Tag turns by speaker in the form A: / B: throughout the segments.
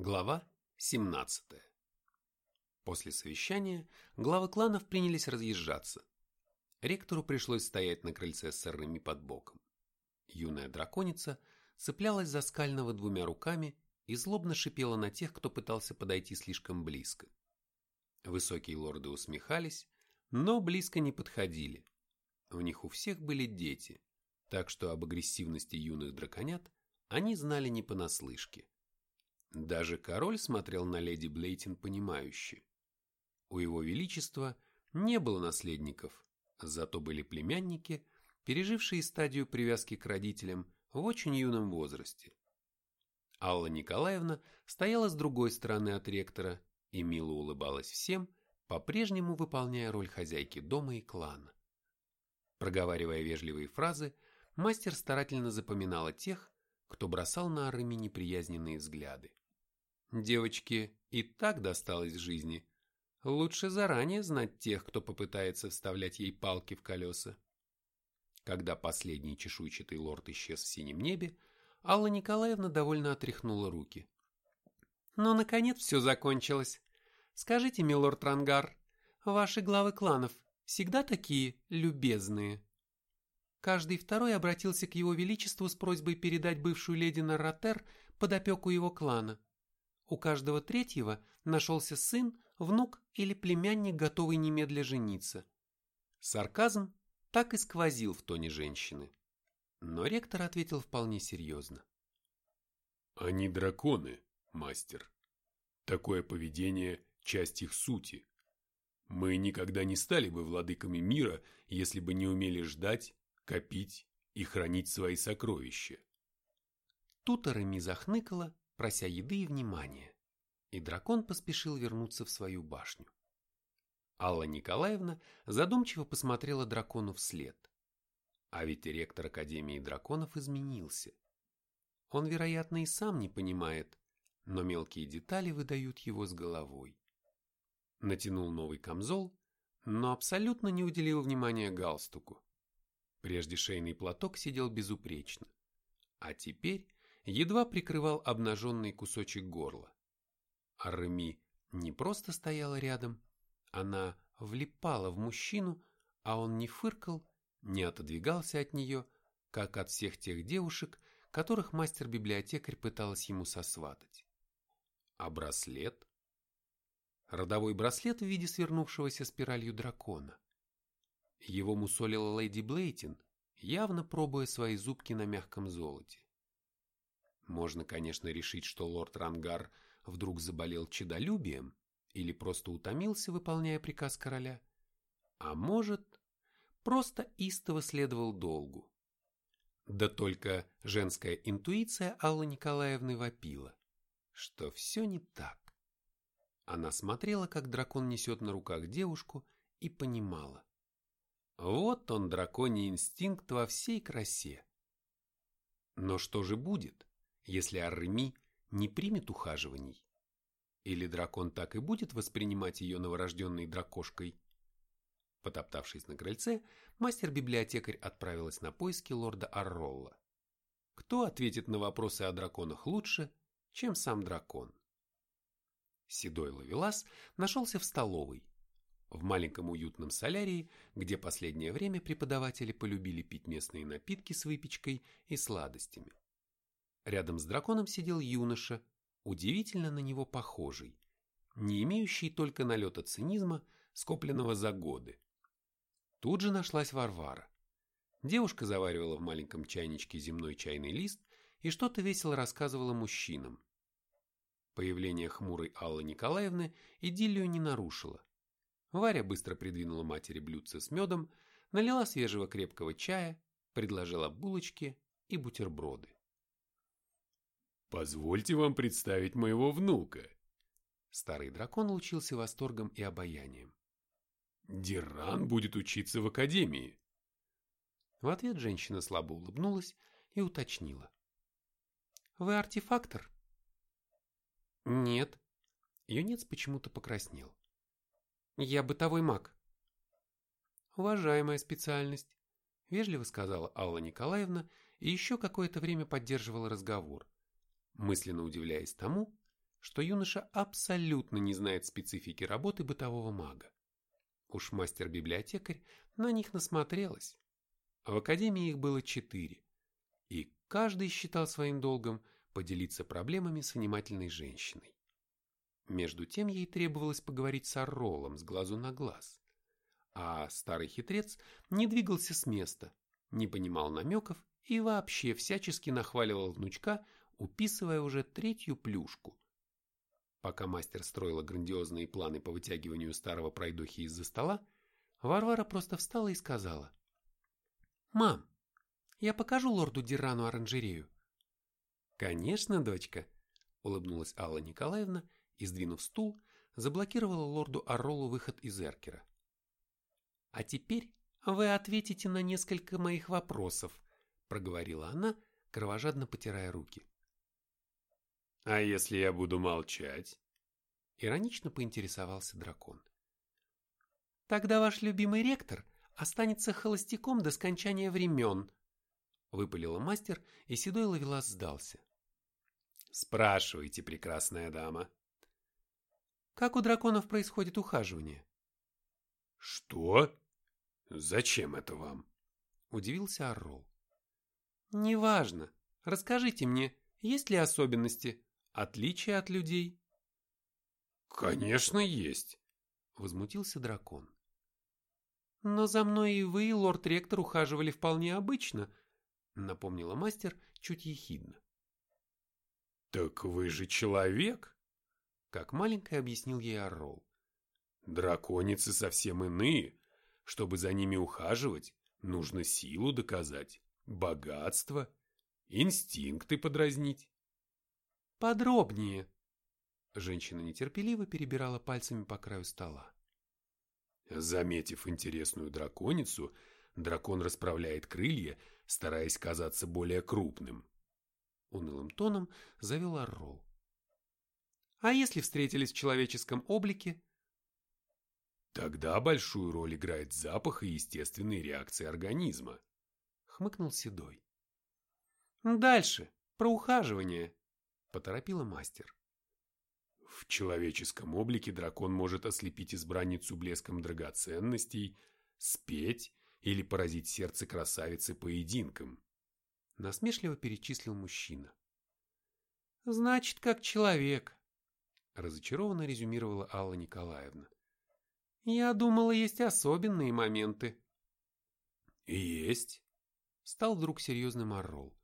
A: Глава 17 После совещания главы кланов принялись разъезжаться. Ректору пришлось стоять на крыльце с сырыми под боком. Юная драконица цеплялась за скального двумя руками и злобно шипела на тех, кто пытался подойти слишком близко. Высокие лорды усмехались, но близко не подходили. У них у всех были дети, так что об агрессивности юных драконят они знали не понаслышке. Даже король смотрел на леди Блейтин понимающе. У его величества не было наследников, зато были племянники, пережившие стадию привязки к родителям в очень юном возрасте. Алла Николаевна стояла с другой стороны от ректора и мило улыбалась всем, по-прежнему выполняя роль хозяйки дома и клана. Проговаривая вежливые фразы, мастер старательно запоминала тех, кто бросал на Арыми неприязненные взгляды. Девочке и так досталось жизни. Лучше заранее знать тех, кто попытается вставлять ей палки в колеса. Когда последний чешуйчатый лорд исчез в синем небе, Алла Николаевна довольно отряхнула руки. «Ну, наконец все закончилось. Скажите, милорд Рангар, ваши главы кланов всегда такие любезные?» Каждый второй обратился к его величеству с просьбой передать бывшую леди Нарратер под опеку его клана. У каждого третьего нашелся сын, внук или племянник, готовый немедля жениться. Сарказм так и сквозил в тоне женщины. Но ректор ответил вполне серьезно.
B: «Они драконы, мастер. Такое поведение – часть их сути. Мы никогда не стали бы владыками мира, если бы не умели ждать, копить и хранить свои сокровища».
A: Тут Арами захныкала, прося еды и внимания, и дракон поспешил вернуться в свою башню. Алла Николаевна задумчиво посмотрела дракону вслед. А ведь ректор Академии драконов изменился. Он, вероятно, и сам не понимает, но мелкие детали выдают его с головой. Натянул новый камзол, но абсолютно не уделил внимания галстуку. Прежде шейный платок сидел безупречно, а теперь едва прикрывал обнаженный кусочек горла. А Реми не просто стояла рядом, она влипала в мужчину, а он не фыркал, не отодвигался от нее, как от всех тех девушек, которых мастер-библиотекарь пыталась ему сосватать. А браслет? Родовой браслет в виде свернувшегося спиралью дракона. Его мусолила леди Блейтин, явно пробуя свои зубки на мягком золоте. Можно, конечно, решить, что лорд Рангар вдруг заболел чедолюбием или просто утомился, выполняя приказ короля, а может, просто истово следовал долгу. Да только женская интуиция Аллы Николаевны вопила, что все не так. Она смотрела, как дракон несет на руках девушку, и понимала. Вот он, драконий инстинкт во всей красе. Но что же будет? Если Арреми не примет ухаживаний? Или дракон так и будет воспринимать ее новорожденной дракошкой? Потоптавшись на крыльце, мастер-библиотекарь отправилась на поиски лорда Арролла. Кто ответит на вопросы о драконах лучше, чем сам дракон? Седой ловелас нашелся в столовой, в маленьком уютном солярии, где последнее время преподаватели полюбили пить местные напитки с выпечкой и сладостями. Рядом с драконом сидел юноша, удивительно на него похожий, не имеющий только налета цинизма, скопленного за годы. Тут же нашлась Варвара. Девушка заваривала в маленьком чайничке земной чайный лист и что-то весело рассказывала мужчинам. Появление хмурой Аллы Николаевны идиллию не нарушило. Варя быстро придвинула матери блюдце с медом, налила свежего крепкого чая, предложила булочки и бутерброды.
B: Позвольте вам представить моего внука.
A: Старый дракон лучился восторгом и обаянием.
B: Диран будет учиться в академии.
A: В ответ женщина слабо улыбнулась и уточнила. Вы артефактор? Нет. Юнец почему-то покраснел. Я бытовой маг. Уважаемая специальность, вежливо сказала Алла Николаевна и еще какое-то время поддерживала разговор, мысленно удивляясь тому, что юноша абсолютно не знает специфики работы бытового мага. Уж мастер-библиотекарь на них насмотрелась. В академии их было четыре, и каждый считал своим долгом поделиться проблемами с внимательной женщиной. Между тем ей требовалось поговорить с Орролом с глазу на глаз. А старый хитрец не двигался с места, не понимал намеков и вообще всячески нахваливал внучка, уписывая уже третью плюшку. Пока мастер строила грандиозные планы по вытягиванию старого пройдохи из-за стола, Варвара просто встала и сказала. «Мам, я покажу лорду Дирану оранжерею». «Конечно, дочка», — улыбнулась Алла Николаевна и, сдвинув стул, заблокировала лорду Оролу выход из эркера. «А теперь вы ответите на несколько моих вопросов», — проговорила она, кровожадно потирая руки.
B: «А если я буду молчать?»
A: Иронично поинтересовался дракон. «Тогда ваш любимый ректор останется холостяком до скончания времен», выпалила мастер, и седой ловелас сдался.
B: «Спрашивайте, прекрасная дама».
A: «Как у драконов происходит ухаживание?»
B: «Что? Зачем это вам?»
A: Удивился Оррол. «Неважно. Расскажите мне, есть ли особенности, отличия от людей?»
B: «Конечно есть», —
A: возмутился дракон. «Но за мной и вы, лорд-ректор, ухаживали вполне обычно», — напомнила мастер чуть ехидно.
B: «Так вы же человек», —
A: как маленький объяснил ей Оррол.
B: Драконицы совсем иные. Чтобы за ними ухаживать, нужно силу доказать, богатство, инстинкты подразнить.
A: Подробнее. Женщина нетерпеливо перебирала пальцами по краю стола.
B: Заметив интересную драконицу, дракон расправляет крылья, стараясь казаться более крупным.
A: Унылым тоном завел Оррол. А если встретились в человеческом облике,
B: Тогда большую роль играет запах и естественные реакции организма.
A: Хмыкнул Седой. Дальше, про ухаживание, поторопила мастер.
B: В человеческом облике дракон может ослепить избранницу блеском драгоценностей, спеть или поразить сердце красавицы поединком.
A: Насмешливо перечислил мужчина. Значит, как человек, разочарованно резюмировала Алла Николаевна. Я думала, есть особенные моменты.
B: Есть.
A: Стал вдруг серьезным Оррол.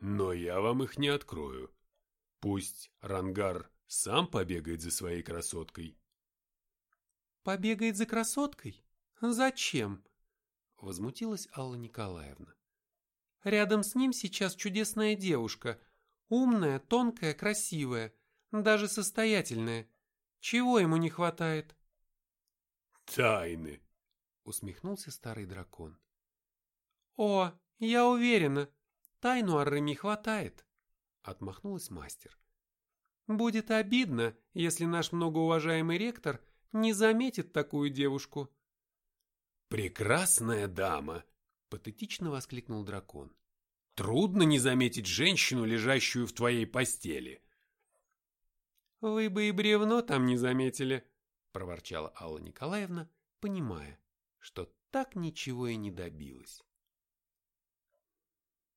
B: Но я вам их не открою. Пусть Рангар сам побегает за своей красоткой.
A: Побегает за красоткой? Зачем? Возмутилась Алла Николаевна. Рядом с ним сейчас чудесная девушка. Умная, тонкая, красивая, даже состоятельная. Чего ему не хватает?
B: Тайны,
A: усмехнулся старый дракон. О, я уверена, тайну Арреми хватает, отмахнулась мастер. Будет обидно, если наш многоуважаемый ректор не заметит такую девушку.
B: Прекрасная дама, патетично воскликнул дракон. Трудно не заметить женщину, лежащую в твоей постели.
A: Вы бы и бревно там не заметили, проворчала Алла Николаевна, понимая, что так ничего и не добилась.